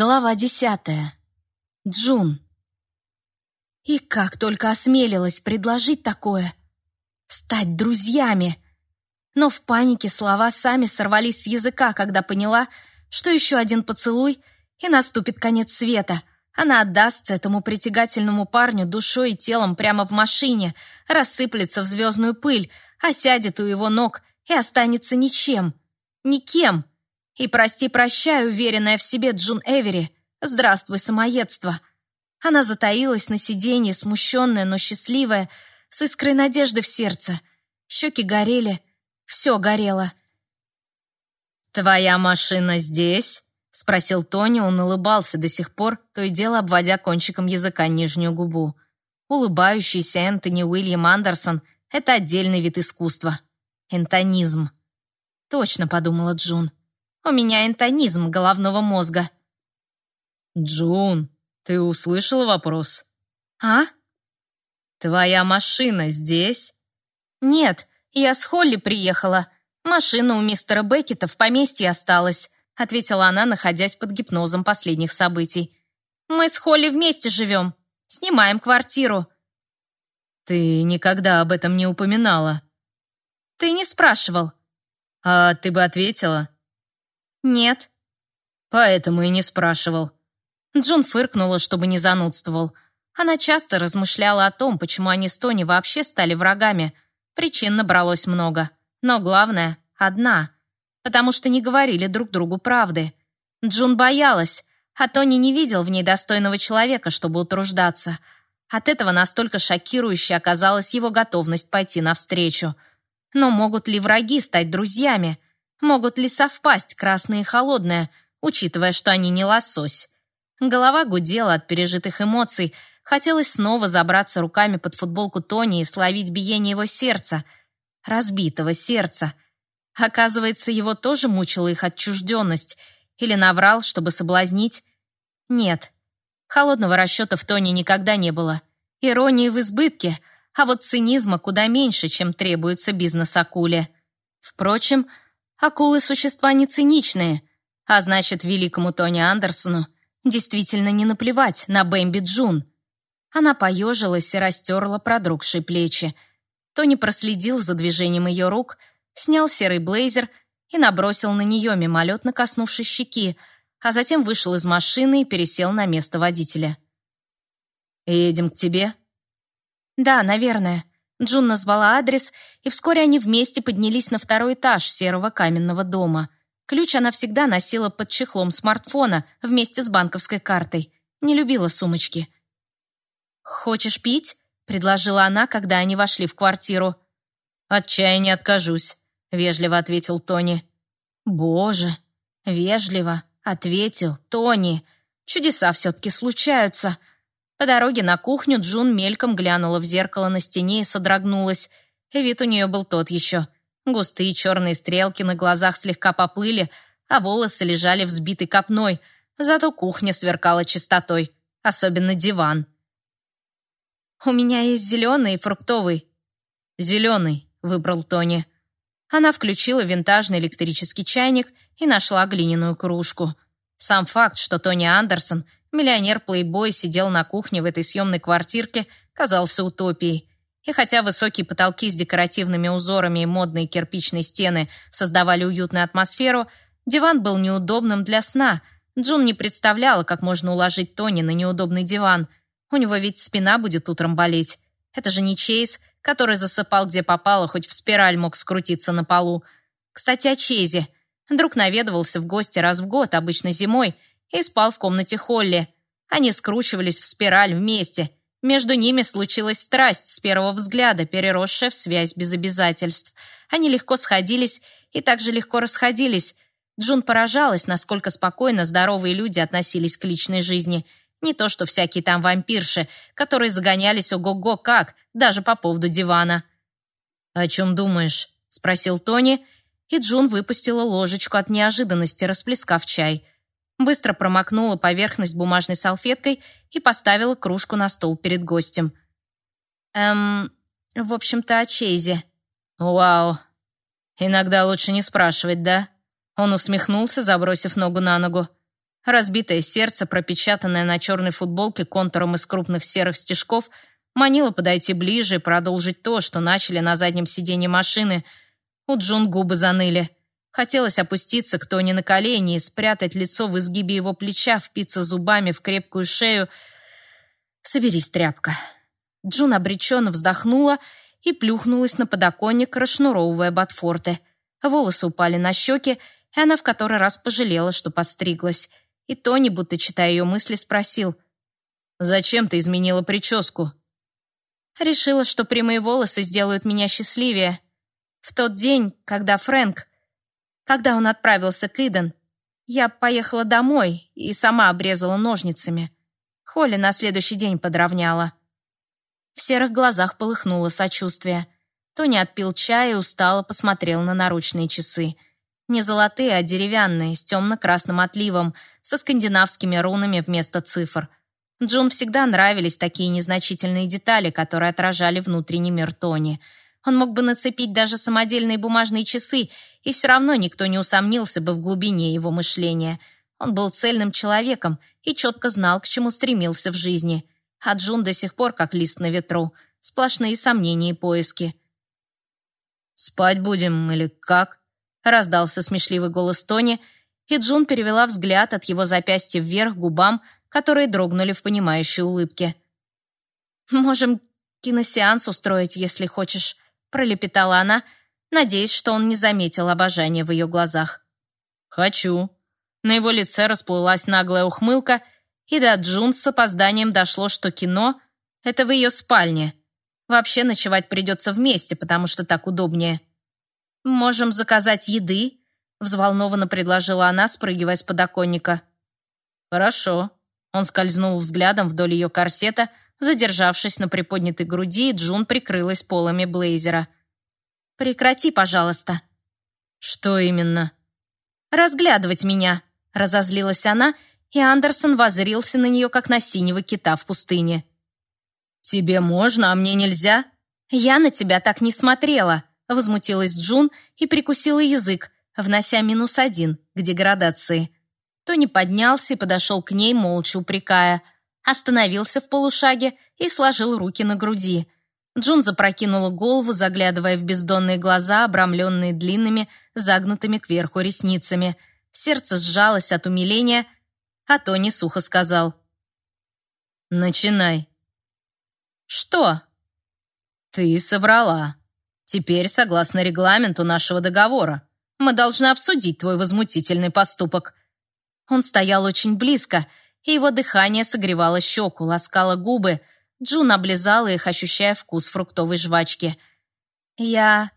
Глава десятая. Джун. И как только осмелилась предложить такое. Стать друзьями. Но в панике слова сами сорвались с языка, когда поняла, что еще один поцелуй, и наступит конец света. Она отдастся этому притягательному парню душой и телом прямо в машине, рассыплется в звездную пыль, осядет у его ног и останется ничем. Никем. И прости-прощай, уверенная в себе Джун Эвери. Здравствуй, самоедство. Она затаилась на сиденье, смущенная, но счастливая, с искрой надежды в сердце. Щеки горели, все горело. «Твоя машина здесь?» — спросил Тони. Он улыбался до сих пор, то и дело обводя кончиком языка нижнюю губу. Улыбающийся Энтони Уильям Андерсон — это отдельный вид искусства. Энтонизм. Точно, подумала Джун. У меня энтонизм головного мозга. Джун, ты услышала вопрос? А? Твоя машина здесь? Нет, я с Холли приехала. Машина у мистера Беккета в поместье осталась, ответила она, находясь под гипнозом последних событий. Мы с Холли вместе живем. Снимаем квартиру. Ты никогда об этом не упоминала. Ты не спрашивал. А ты бы ответила? «Нет». «Поэтому и не спрашивал». Джун фыркнула, чтобы не занудствовал. Она часто размышляла о том, почему они с Тони вообще стали врагами. Причин набралось много. Но главное — одна. Потому что не говорили друг другу правды. Джун боялась, а Тони не видел в ней достойного человека, чтобы утруждаться. От этого настолько шокирующей оказалась его готовность пойти навстречу. Но могут ли враги стать друзьями? Могут ли совпасть красное и холодное, учитывая, что они не лосось? Голова гудела от пережитых эмоций. Хотелось снова забраться руками под футболку Тони и словить биение его сердца. Разбитого сердца. Оказывается, его тоже мучила их отчужденность. Или наврал, чтобы соблазнить? Нет. Холодного расчета в Тони никогда не было. Иронии в избытке, а вот цинизма куда меньше, чем требуется бизнес-акуле. Впрочем, Акулы – существа не циничные, а значит, великому Тони Андерсону действительно не наплевать на Бэмби Джун. Она поежилась и растерла продрогшие плечи. Тони проследил за движением ее рук, снял серый блейзер и набросил на нее, мимолетно коснувшись щеки, а затем вышел из машины и пересел на место водителя. «Едем к тебе?» «Да, наверное», Джун назвала адрес, и вскоре они вместе поднялись на второй этаж серого каменного дома. Ключ она всегда носила под чехлом смартфона вместе с банковской картой. Не любила сумочки. «Хочешь пить?» — предложила она, когда они вошли в квартиру. «От чая не откажусь», — вежливо ответил Тони. «Боже, вежливо», — ответил Тони. «Чудеса все-таки случаются». По дороге на кухню Джун мельком глянула в зеркало на стене и содрогнулась. Вид у нее был тот еще. Густые черные стрелки на глазах слегка поплыли, а волосы лежали взбитой копной. Зато кухня сверкала чистотой, особенно диван. «У меня есть зеленый и фруктовый». «Зеленый», — выбрал Тони. Она включила винтажный электрический чайник и нашла глиняную кружку. Сам факт, что Тони Андерсон — Миллионер-плейбой сидел на кухне в этой съемной квартирке, казался утопией. И хотя высокие потолки с декоративными узорами и модные кирпичные стены создавали уютную атмосферу, диван был неудобным для сна. Джун не представляла, как можно уложить Тони на неудобный диван. У него ведь спина будет утром болеть. Это же не Чейз, который засыпал где попало, хоть в спираль мог скрутиться на полу. Кстати, о Чейзе. Друг наведывался в гости раз в год, обычно зимой, и спал в комнате Холли. Они скручивались в спираль вместе. Между ними случилась страсть с первого взгляда, переросшая в связь без обязательств. Они легко сходились и также легко расходились. Джун поражалась, насколько спокойно здоровые люди относились к личной жизни. Не то что всякие там вампирши, которые загонялись ого-го как, даже по поводу дивана. «О чем думаешь?» — спросил Тони, и Джун выпустила ложечку от неожиданности, расплескав чай — быстро промокнула поверхность бумажной салфеткой и поставила кружку на стол перед гостем. «Эм, в общем-то, о Чейзе». «Вау. Иногда лучше не спрашивать, да?» Он усмехнулся, забросив ногу на ногу. Разбитое сердце, пропечатанное на черной футболке контуром из крупных серых стежков, манило подойти ближе и продолжить то, что начали на заднем сиденье машины. У Джун губы заныли. Хотелось опуститься к Тони на колени и спрятать лицо в изгибе его плеча, впиться зубами в крепкую шею. «Соберись, тряпка». Джун обреченно вздохнула и плюхнулась на подоконник, расшнуровывая ботфорты. Волосы упали на щеки, и она в который раз пожалела, что подстриглась. И Тони, будто читая ее мысли, спросил, «Зачем ты изменила прическу?» Решила, что прямые волосы сделают меня счастливее. В тот день, когда Фрэнк, когда он отправился к Иден, я поехала домой и сама обрезала ножницами. Холли на следующий день подровняла. В серых глазах полыхнуло сочувствие. Тони отпил чай и устало посмотрел на наручные часы. Не золотые, а деревянные, с темно-красным отливом, со скандинавскими рунами вместо цифр. Джун всегда нравились такие незначительные детали, которые отражали внутренний мир Тони. Он мог бы нацепить даже самодельные бумажные часы, и все равно никто не усомнился бы в глубине его мышления. Он был цельным человеком и четко знал, к чему стремился в жизни – а Джун до сих пор как лист на ветру. Сплошные сомнения и поиски. «Спать будем или как?» раздался смешливый голос Тони, и Джун перевела взгляд от его запястья вверх губам, которые дрогнули в понимающей улыбке. «Можем киносеанс устроить, если хочешь», пролепетала она, надеясь, что он не заметил обожания в ее глазах. «Хочу». На его лице расплылась наглая ухмылка — и до Джун с опозданием дошло, что кино — это в ее спальне. Вообще ночевать придется вместе, потому что так удобнее. «Можем заказать еды», — взволнованно предложила она, спрыгивая с подоконника. «Хорошо». Он скользнул взглядом вдоль ее корсета, задержавшись на приподнятой груди, и Джун прикрылась полами блейзера. «Прекрати, пожалуйста». «Что именно?» «Разглядывать меня», — разозлилась она и Андерсон возрился на нее, как на синего кита в пустыне. «Тебе можно, а мне нельзя?» «Я на тебя так не смотрела», — возмутилась Джун и прикусила язык, внося минус один к деградации. Тони поднялся и подошел к ней, молча упрекая. Остановился в полушаге и сложил руки на груди. Джун запрокинула голову, заглядывая в бездонные глаза, обрамленные длинными, загнутыми кверху ресницами. Сердце сжалось от умиления — а Тони сухо сказал. «Начинай». «Что?» «Ты соврала. Теперь, согласно регламенту нашего договора, мы должны обсудить твой возмутительный поступок». Он стоял очень близко, и его дыхание согревало щеку, ласкало губы. Джун облизала их, ощущая вкус фруктовой жвачки. «Я...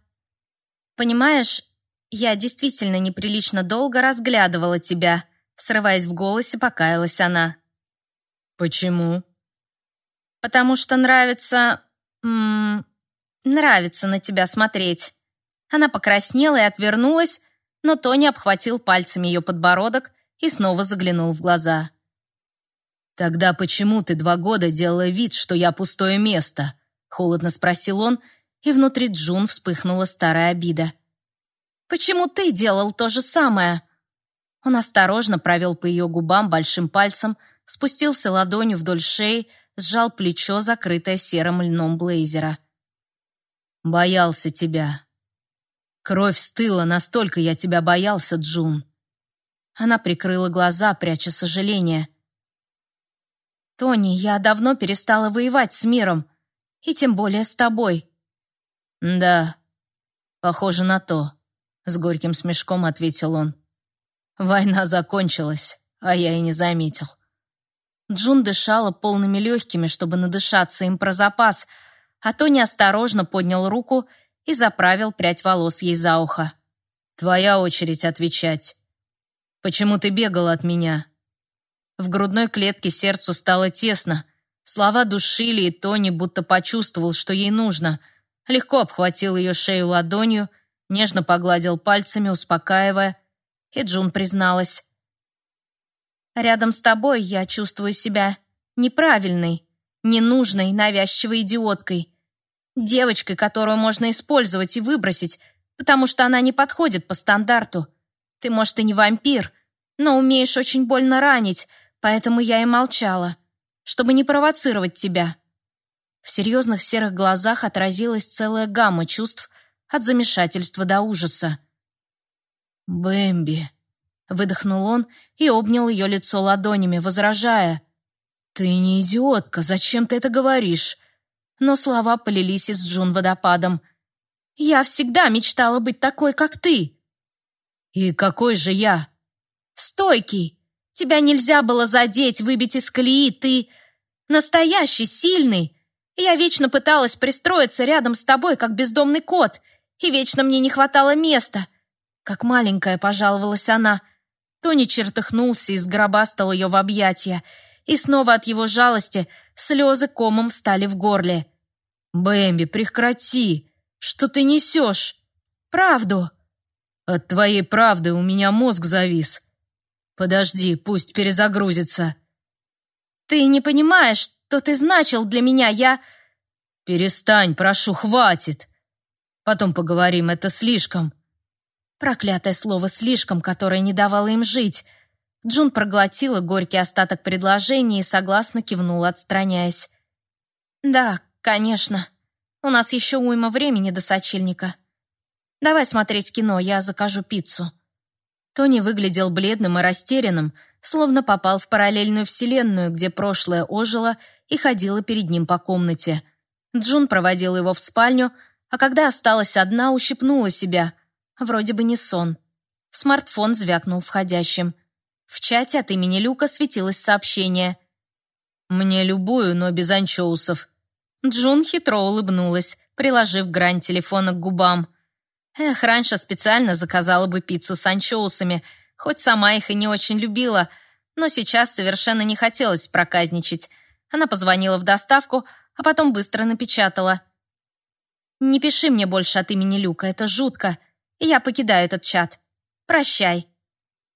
Понимаешь, я действительно неприлично долго разглядывала тебя», Срываясь в голосе, покаялась она. «Почему?» «Потому что нравится... М -м, нравится на тебя смотреть». Она покраснела и отвернулась, но Тони обхватил пальцами ее подбородок и снова заглянул в глаза. «Тогда почему ты два года делала вид, что я пустое место?» Холодно спросил он, и внутри Джун вспыхнула старая обида. «Почему ты делал то же самое?» Он осторожно провел по ее губам большим пальцем, спустился ладонью вдоль шеи, сжал плечо, закрытое серым льном блейзера. «Боялся тебя. Кровь стыла, настолько я тебя боялся, Джун». Она прикрыла глаза, пряча сожаление. «Тони, я давно перестала воевать с миром, и тем более с тобой». «Да, похоже на то», — с горьким смешком ответил он. Война закончилась, а я и не заметил. Джун дышала полными легкими, чтобы надышаться им про запас, а Тони осторожно поднял руку и заправил прядь волос ей за ухо. «Твоя очередь отвечать. Почему ты бегала от меня?» В грудной клетке сердцу стало тесно. Слова душили, и Тони будто почувствовал, что ей нужно. Легко обхватил ее шею ладонью, нежно погладил пальцами, успокаивая, и Джун призналась. «Рядом с тобой я чувствую себя неправильной, ненужной, навязчивой идиоткой. Девочкой, которую можно использовать и выбросить, потому что она не подходит по стандарту. Ты, может, и не вампир, но умеешь очень больно ранить, поэтому я и молчала, чтобы не провоцировать тебя». В серьезных серых глазах отразилась целая гамма чувств от замешательства до ужаса. «Бэмби», — выдохнул он и обнял ее лицо ладонями, возражая. «Ты не идиотка, зачем ты это говоришь?» Но слова полились из Джун водопадом. «Я всегда мечтала быть такой, как ты». «И какой же я?» «Стойкий. Тебя нельзя было задеть, выбить из колеи. Ты настоящий, сильный. Я вечно пыталась пристроиться рядом с тобой, как бездомный кот, и вечно мне не хватало места. Как маленькая пожаловалась она. Тони чертыхнулся и сгробастал ее в объятия, и снова от его жалости слезы комом встали в горле. «Бэмби, прекрати! Что ты несешь? Правду!» «От твоей правды у меня мозг завис. Подожди, пусть перезагрузится». «Ты не понимаешь, что ты значил для меня, я...» «Перестань, прошу, хватит. Потом поговорим, это слишком». Проклятое слово «слишком», которое не давало им жить. Джун проглотила горький остаток предложения и согласно кивнула, отстраняясь. «Да, конечно. У нас еще уйма времени до сочельника. Давай смотреть кино, я закажу пиццу». Тони выглядел бледным и растерянным, словно попал в параллельную вселенную, где прошлое ожило и ходила перед ним по комнате. Джун проводила его в спальню, а когда осталась одна, ущипнула себя. Вроде бы не сон. Смартфон звякнул входящим. В чате от имени Люка светилось сообщение. «Мне любую, но без анчоусов». Джун хитро улыбнулась, приложив грань телефона к губам. Эх, раньше специально заказала бы пиццу с анчоусами, хоть сама их и не очень любила, но сейчас совершенно не хотелось проказничать. Она позвонила в доставку, а потом быстро напечатала. «Не пиши мне больше от имени Люка, это жутко. Я покидаю этот чат. Прощай».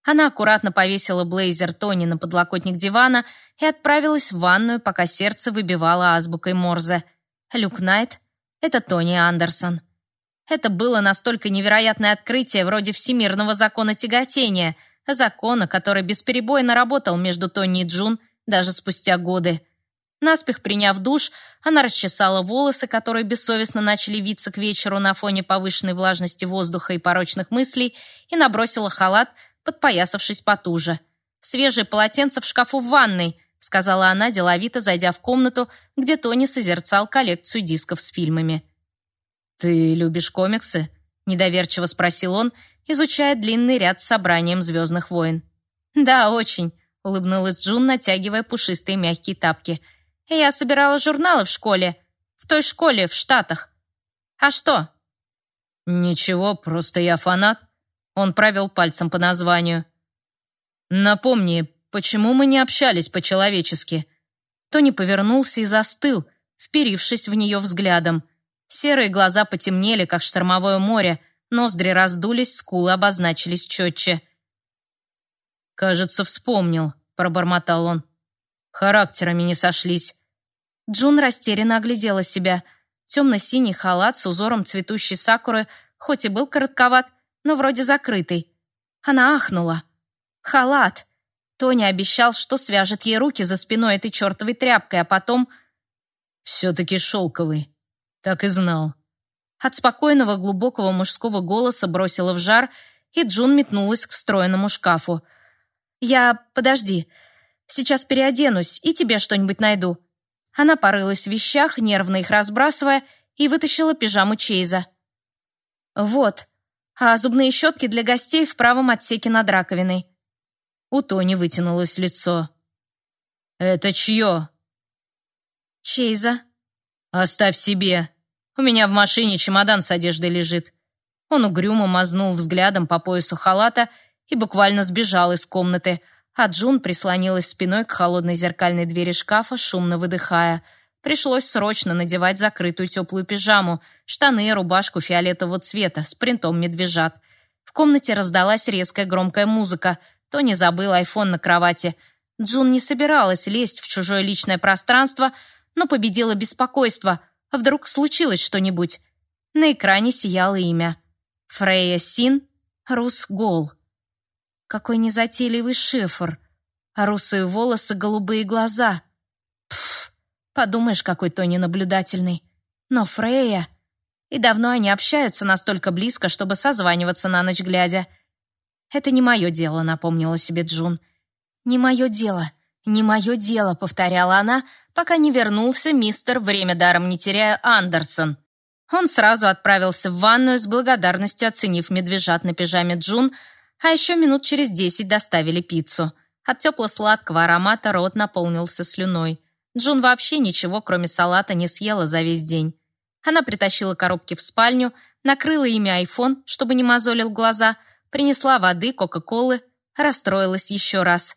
Она аккуратно повесила блейзер Тони на подлокотник дивана и отправилась в ванную, пока сердце выбивало азбукой Морзе. Люк Найт — это Тони Андерсон. Это было настолько невероятное открытие вроде всемирного закона тяготения, закона, который бесперебойно работал между Тони и Джун даже спустя годы. Наспех приняв душ, она расчесала волосы, которые бессовестно начали виться к вечеру на фоне повышенной влажности воздуха и порочных мыслей, и набросила халат, подпоясавшись потуже. «Свежее полотенце в шкафу в ванной», сказала она, деловито зайдя в комнату, где Тони созерцал коллекцию дисков с фильмами. «Ты любишь комиксы?» — недоверчиво спросил он, изучая длинный ряд с собранием «Звездных войн». «Да, очень», — улыбнулась Джун, натягивая пушистые мягкие тапки — я собирала журналы в школе. В той школе в Штатах. А что? Ничего, просто я фанат. Он провел пальцем по названию. Напомни, почему мы не общались по-человечески? Тони повернулся и застыл, вперившись в нее взглядом. Серые глаза потемнели, как штормовое море, ноздри раздулись, скулы обозначились четче. «Кажется, вспомнил», — пробормотал он. Характерами не сошлись. Джун растерянно оглядела себя. Темно-синий халат с узором цветущей сакуры, хоть и был коротковат, но вроде закрытый. Она ахнула. Халат! Тони обещал, что свяжет ей руки за спиной этой чертовой тряпкой, а потом... Все-таки шелковый. Так и знал. От спокойного глубокого мужского голоса бросила в жар, и Джун метнулась к встроенному шкафу. «Я... подожди. Сейчас переоденусь и тебе что-нибудь найду». Она порылась в вещах, нервно их разбрасывая, и вытащила пижаму Чейза. «Вот, а зубные щетки для гостей в правом отсеке над раковиной». У Тони вытянулось лицо. «Это чье?» «Чейза». «Оставь себе. У меня в машине чемодан с одеждой лежит». Он угрюмо мазнул взглядом по поясу халата и буквально сбежал из комнаты – а Джун прислонилась спиной к холодной зеркальной двери шкафа, шумно выдыхая. Пришлось срочно надевать закрытую теплую пижаму, штаны и рубашку фиолетового цвета с принтом медвежат. В комнате раздалась резкая громкая музыка. Тони забыл айфон на кровати. Джун не собиралась лезть в чужое личное пространство, но победила беспокойство. А вдруг случилось что-нибудь? На экране сияло имя. Фрея Син Рус Гол. Какой незатейливый шифр. Русые волосы, голубые глаза. Пф, подумаешь, какой Тони наблюдательный. Но Фрея... И давно они общаются настолько близко, чтобы созваниваться на ночь глядя. «Это не мое дело», — напомнила себе Джун. «Не мое дело, не мое дело», — повторяла она, пока не вернулся мистер, время даром не теряя, Андерсон. Он сразу отправился в ванную с благодарностью оценив медвежат на пижаме Джун, а еще минут через десять доставили пиццу. От тепло-сладкого аромата рот наполнился слюной. Джун вообще ничего, кроме салата, не съела за весь день. Она притащила коробки в спальню, накрыла ими айфон, чтобы не мозолил глаза, принесла воды, кока-колы, расстроилась еще раз.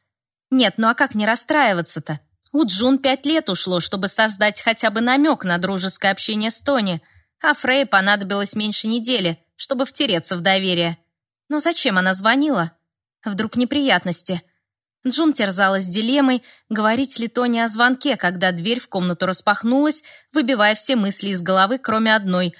Нет, ну а как не расстраиваться-то? У Джун пять лет ушло, чтобы создать хотя бы намек на дружеское общение с Тони – а Фрей понадобилось меньше недели, чтобы втереться в доверие. Но зачем она звонила? Вдруг неприятности? Джун терзалась дилеммой, говорить ли Тони о звонке, когда дверь в комнату распахнулась, выбивая все мысли из головы, кроме одной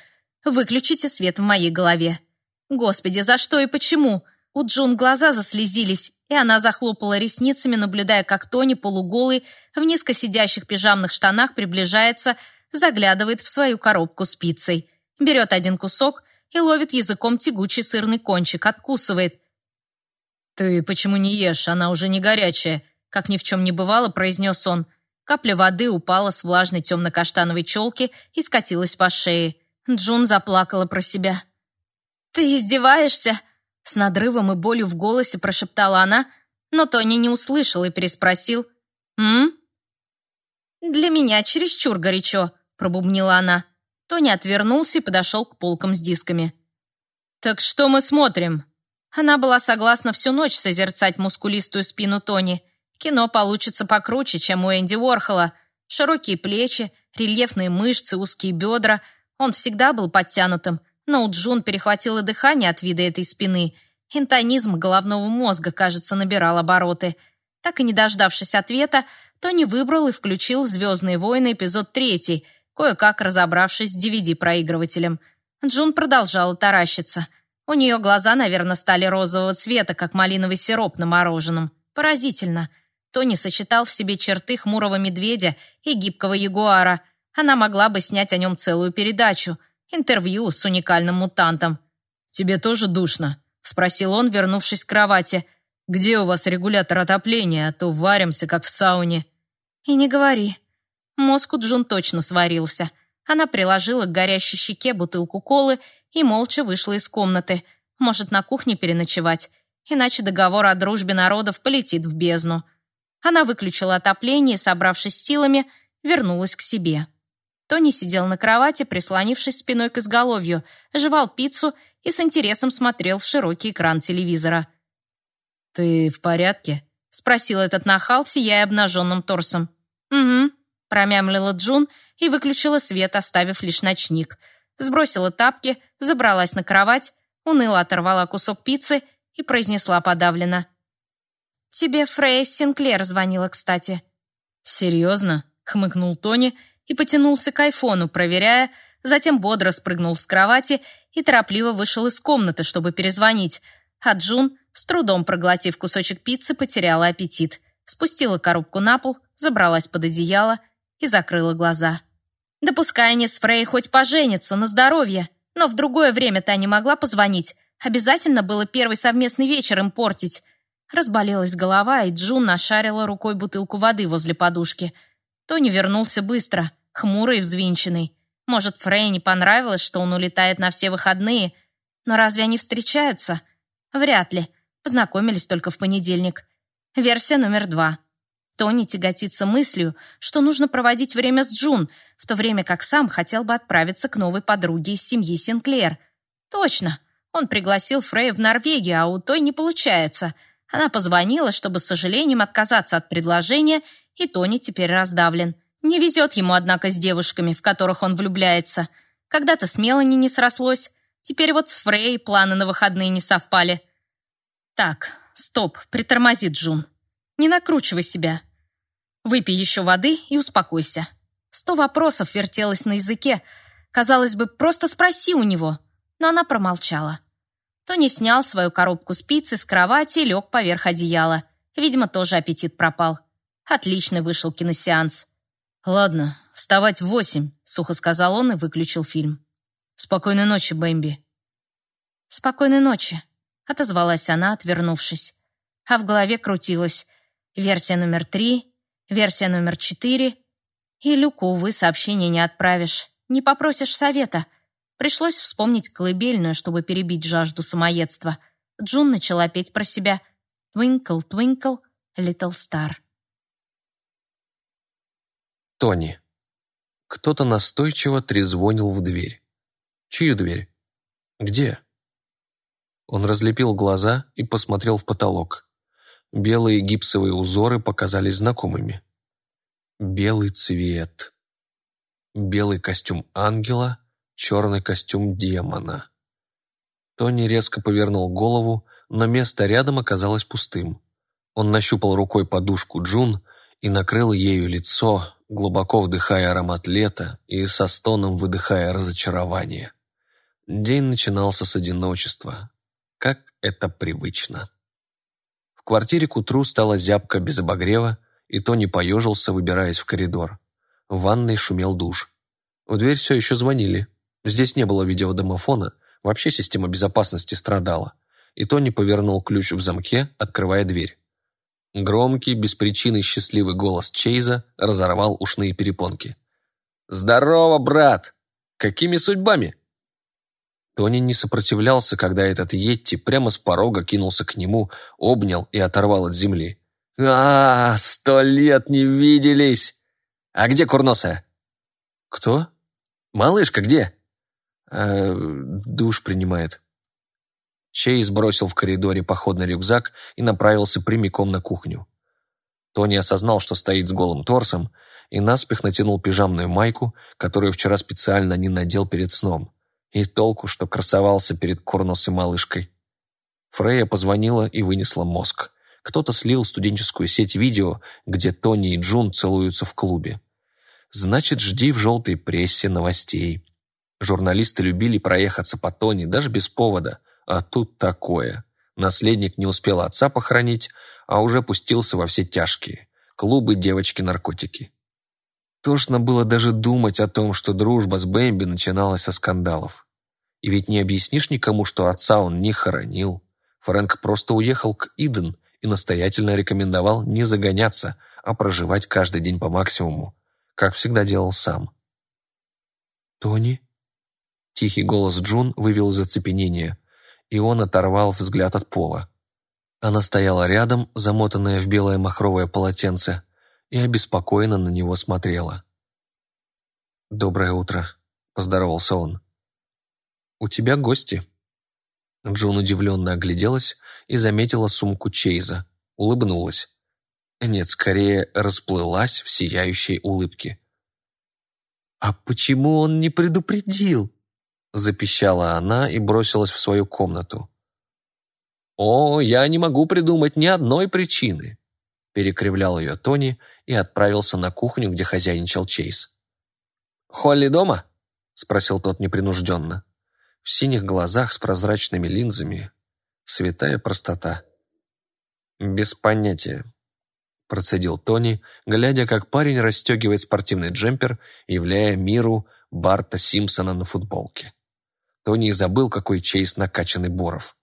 «Выключите свет в моей голове». Господи, за что и почему? У Джун глаза заслезились, и она захлопала ресницами, наблюдая, как Тони, полуголый, в низко сидящих пижамных штанах приближается заглядывает в свою коробку с пиццей, берет один кусок и ловит языком тягучий сырный кончик, откусывает. «Ты почему не ешь? Она уже не горячая», как ни в чем не бывало, произнес он. Капля воды упала с влажной темно-каштановой челки и скатилась по шее. Джун заплакала про себя. «Ты издеваешься?» С надрывом и болью в голосе прошептала она, но Тони не услышал и переспросил. «М?» «Для меня чересчур горячо пробубнила она. Тони отвернулся и подошел к полкам с дисками. «Так что мы смотрим?» Она была согласна всю ночь созерцать мускулистую спину Тони. Кино получится покруче, чем у Энди Уорхола. Широкие плечи, рельефные мышцы, узкие бедра. Он всегда был подтянутым, но у Джун перехватило дыхание от вида этой спины. Интонизм головного мозга, кажется, набирал обороты. Так и не дождавшись ответа, Тони выбрал и включил «Звездные войны» эпизод третий — кое-как разобравшись с DVD-проигрывателем. Джун продолжала таращиться. У нее глаза, наверное, стали розового цвета, как малиновый сироп на мороженом. Поразительно. Тони сочетал в себе черты хмурого медведя и гибкого ягуара. Она могла бы снять о нем целую передачу. Интервью с уникальным мутантом. «Тебе тоже душно?» — спросил он, вернувшись к кровати. «Где у вас регулятор отопления, а то варимся, как в сауне?» «И не говори», Мозг у Джун точно сварился. Она приложила к горящей щеке бутылку колы и молча вышла из комнаты. Может, на кухне переночевать, иначе договор о дружбе народов полетит в бездну. Она выключила отопление и, собравшись силами, вернулась к себе. Тони сидел на кровати, прислонившись спиной к изголовью, жевал пиццу и с интересом смотрел в широкий экран телевизора. «Ты в порядке?» — спросил этот нахал, сияя обнаженным торсом. «Угу», промямлила Джун и выключила свет, оставив лишь ночник. Сбросила тапки, забралась на кровать, уныло оторвала кусок пиццы и произнесла подавленно. «Тебе Фрей Синклер звонила, кстати». «Серьезно?» — хмыкнул Тони и потянулся к айфону, проверяя, затем бодро спрыгнул с кровати и торопливо вышел из комнаты, чтобы перезвонить, а Джун, с трудом проглотив кусочек пиццы, потеряла аппетит. Спустила коробку на пол, забралась под одеяло и закрыла глаза. Да пускай они с Фрей хоть поженятся на здоровье, но в другое время та не могла позвонить. Обязательно было первый совместный вечер им портить. Разболелась голова, и Джун нашарила рукой бутылку воды возле подушки. Тони вернулся быстро, хмурый и взвинченный. Может, Фрей не понравилось, что он улетает на все выходные, но разве они встречаются? Вряд ли. Познакомились только в понедельник. Версия номер два. Тони тяготится мыслью, что нужно проводить время с Джун, в то время как сам хотел бы отправиться к новой подруге из семьи Синклер. Точно, он пригласил Фрей в Норвегию, а у той не получается. Она позвонила, чтобы с сожалением отказаться от предложения, и Тони теперь раздавлен. Не везет ему, однако, с девушками, в которых он влюбляется. Когда-то с Мелани не срослось, теперь вот с Фрей планы на выходные не совпали. Так, стоп, притормози, Джун. Не накручивай себя. Выпей еще воды и успокойся. Сто вопросов вертелось на языке. Казалось бы, просто спроси у него. Но она промолчала. Тони снял свою коробку спицы с кровати и лег поверх одеяла. Видимо, тоже аппетит пропал. Отличный вышел киносеанс. «Ладно, вставать в восемь», — сухо сказал он и выключил фильм. «Спокойной ночи, Бэмби». «Спокойной ночи», — отозвалась она, отвернувшись. А в голове крутилась версия номер три, версия номер четыре. И Люку, увы, сообщение не отправишь, не попросишь совета. Пришлось вспомнить колыбельную, чтобы перебить жажду самоедства. Джун начала петь про себя «Twinkle, twinkle, little star». Тони. Кто-то настойчиво трезвонил в дверь. Чью дверь? Где? Он разлепил глаза и посмотрел в потолок. Белые гипсовые узоры показались знакомыми. Белый цвет. Белый костюм ангела, черный костюм демона. Тони резко повернул голову, но место рядом оказалось пустым. Он нащупал рукой подушку Джун и накрыл ею лицо, глубоко вдыхая аромат лета и со стоном выдыхая разочарование. День начинался с одиночества. Как это привычно. В квартире к утру стала зябко без обогрева, и Тони поежился, выбираясь в коридор. В ванной шумел душ. В дверь все еще звонили. Здесь не было видеодомофона, вообще система безопасности страдала. И Тони повернул ключ в замке, открывая дверь. Громкий, без причины счастливый голос Чейза разорвал ушные перепонки. «Здорово, брат! Какими судьбами?» Тони не сопротивлялся, когда этот Йетти прямо с порога кинулся к нему, обнял и оторвал от земли. а, сто лет не виделись! А где Курносая?» «Кто? Малышка где?» «Э, «Душ принимает», Чейз бросил в коридоре походный рюкзак и направился прямиком на кухню. Тони осознал, что стоит с голым торсом, и наспех натянул пижамную майку, которую вчера специально не надел перед сном. И толку, что красовался перед Корнос и малышкой. Фрея позвонила и вынесла мозг. Кто-то слил студенческую сеть видео, где Тони и Джун целуются в клубе. Значит, жди в желтой прессе новостей. Журналисты любили проехаться по Тони даже без повода, а тут такое. Наследник не успел отца похоронить, а уже пустился во все тяжкие. Клубы, девочки, наркотики. Тошно было даже думать о том, что дружба с Бэмби начиналась со скандалов. И ведь не объяснишь никому, что отца он не хоронил. Фрэнк просто уехал к Иден и настоятельно рекомендовал не загоняться, а проживать каждый день по максимуму, как всегда делал сам. «Тони?» Тихий голос Джун вывел из оцепенения и он оторвал взгляд от пола. Она стояла рядом, замотанная в белое махровое полотенце, и обеспокоенно на него смотрела. «Доброе утро», — поздоровался он. «У тебя гости?» Джун удивленно огляделась и заметила сумку Чейза, улыбнулась. Нет, скорее расплылась в сияющей улыбке. «А почему он не предупредил?» Запищала она и бросилась в свою комнату. «О, я не могу придумать ни одной причины», перекривлял ее Тони и отправился на кухню, где хозяйничал Чейз. «Холли дома?» спросил тот непринужденно. В синих глазах с прозрачными линзами святая простота. «Без понятия», процедил Тони, глядя, как парень расстегивает спортивный джемпер, являя миру Барта Симпсона на футболке. Тони забыл, какой Чейз накачанный Боров.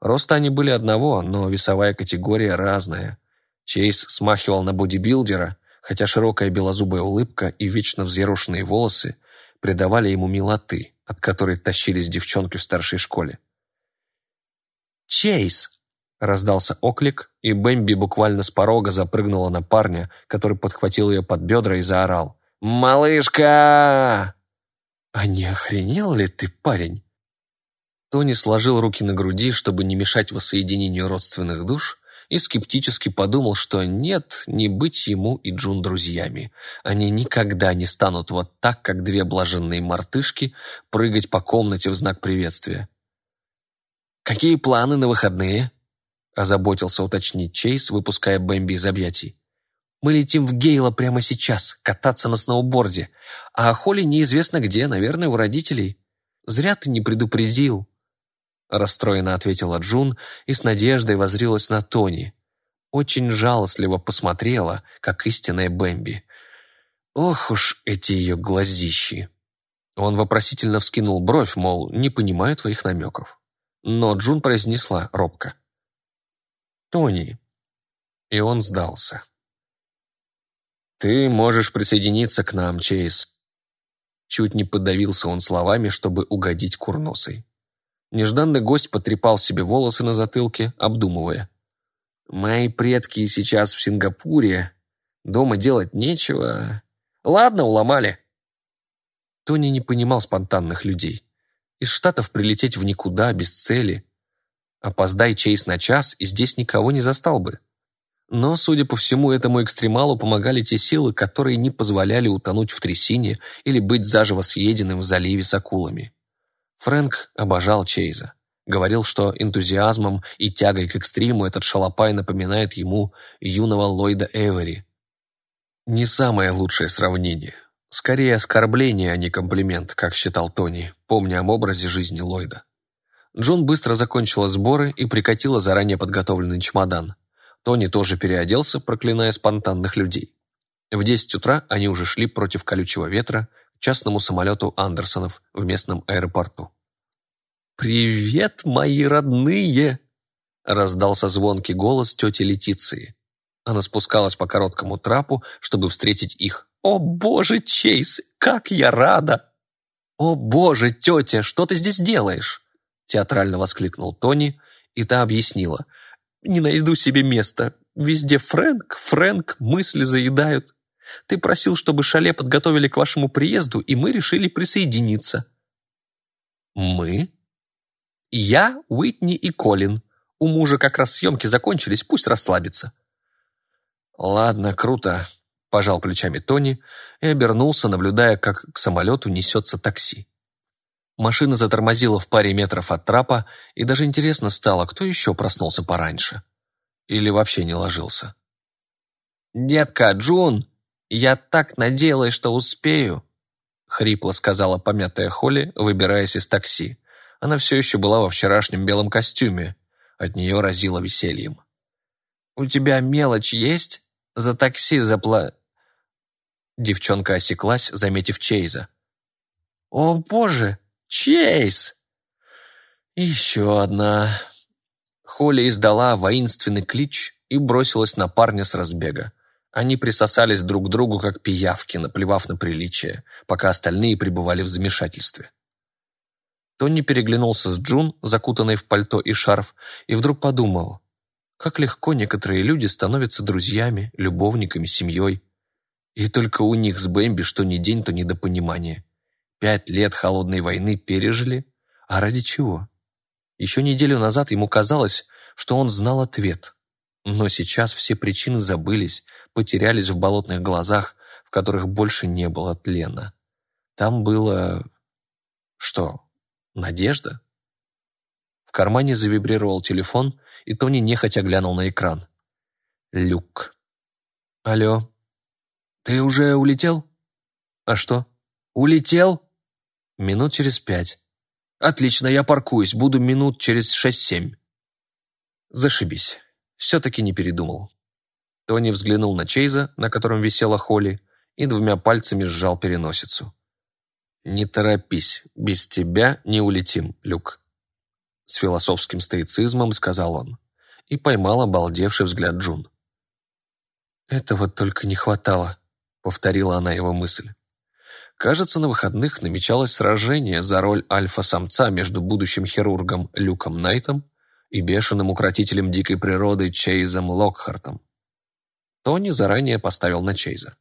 Роста они были одного, но весовая категория разная. Чейз смахивал на бодибилдера, хотя широкая белозубая улыбка и вечно взъерошенные волосы придавали ему милоты, от которой тащились девчонки в старшей школе. «Чейз!» — раздался оклик, и Бэмби буквально с порога запрыгнула на парня, который подхватил ее под бедра и заорал. «Малышка!» «А не охренел ли ты, парень?» Тони сложил руки на груди, чтобы не мешать воссоединению родственных душ, и скептически подумал, что нет, не быть ему и Джун друзьями. Они никогда не станут вот так, как две блаженные мартышки, прыгать по комнате в знак приветствия. «Какие планы на выходные?» – озаботился уточнить Чейз, выпуская Бэмби из объятий. Мы летим в Гейла прямо сейчас, кататься на сноуборде. А Холли неизвестно где, наверное, у родителей. Зря ты не предупредил». расстроенно ответила Джун и с надеждой возрилась на Тони. Очень жалостливо посмотрела, как истинная Бэмби. Ох уж эти ее глазищи. Он вопросительно вскинул бровь, мол, не понимаю твоих намеков. Но Джун произнесла робко. «Тони». И он сдался. «Ты можешь присоединиться к нам, Чейз». Чуть не подавился он словами, чтобы угодить курносой. Нежданный гость потрепал себе волосы на затылке, обдумывая. «Мои предки сейчас в Сингапуре. Дома делать нечего. Ладно, уломали». Тони не понимал спонтанных людей. Из Штатов прилететь в никуда, без цели. Опоздай Чейз на час, и здесь никого не застал бы. Но, судя по всему, этому экстремалу помогали те силы, которые не позволяли утонуть в трясине или быть заживо съеденным в заливе с акулами. Фрэнк обожал Чейза. Говорил, что энтузиазмом и тягой к экстриму этот шалопай напоминает ему юного Ллойда Эвери. Не самое лучшее сравнение. Скорее оскорбление, а не комплимент, как считал Тони, помня об образе жизни Ллойда. Джон быстро закончила сборы и прикатила заранее подготовленный чемодан. Тони тоже переоделся, проклиная спонтанных людей. В 10 утра они уже шли против колючего ветра, частному самолету Андерсонов в местном аэропорту. «Привет, мои родные!» раздался звонкий голос тети Летиции. Она спускалась по короткому трапу, чтобы встретить их. «О, боже, Чейз, как я рада!» «О, боже, тетя, что ты здесь делаешь?» театрально воскликнул Тони, и та объяснила. «Не найду себе места. Везде Фрэнк, Фрэнк, мысли заедают. Ты просил, чтобы шале подготовили к вашему приезду, и мы решили присоединиться». «Мы?» «Я, Уитни и Колин. У мужа как раз съемки закончились, пусть расслабится». «Ладно, круто», – пожал плечами Тони и обернулся, наблюдая, как к самолету несется такси. Машина затормозила в паре метров от трапа, и даже интересно стало, кто еще проснулся пораньше. Или вообще не ложился. «Детка, Джун, я так надеялась, что успею», — хрипло сказала помятая Холли, выбираясь из такси. Она все еще была во вчерашнем белом костюме. От нее разило весельем. «У тебя мелочь есть? За такси запла...» Девчонка осеклась, заметив Чейза. «О, боже!» Чейз!» «Еще одна!» Холли издала воинственный клич и бросилась на парня с разбега. Они присосались друг к другу, как пиявки, наплевав на приличие, пока остальные пребывали в замешательстве. Тони переглянулся с Джун, закутанной в пальто и шарф, и вдруг подумал, как легко некоторые люди становятся друзьями, любовниками, семьей. И только у них с Бэмби что ни день, то недопонимание. Пять лет холодной войны пережили, а ради чего? Еще неделю назад ему казалось, что он знал ответ. Но сейчас все причины забылись, потерялись в болотных глазах, в которых больше не было тлена. Там было... что? Надежда? В кармане завибрировал телефон, и Тони нехотя глянул на экран. Люк. «Алло. Ты уже улетел?» «А что?» «Улетел?» Минут через пять. Отлично, я паркуюсь, буду минут через шесть-семь. Зашибись. Все-таки не передумал. Тони взглянул на Чейза, на котором висела Холли, и двумя пальцами сжал переносицу. «Не торопись, без тебя не улетим, Люк», — с философским стоицизмом сказал он, и поймал обалдевший взгляд Джун. «Этого только не хватало», — повторила она его мысль. Кажется, на выходных намечалось сражение за роль альфа-самца между будущим хирургом Люком Найтом и бешеным укротителем дикой природы Чейзом Локхартом. Тони заранее поставил на Чейза.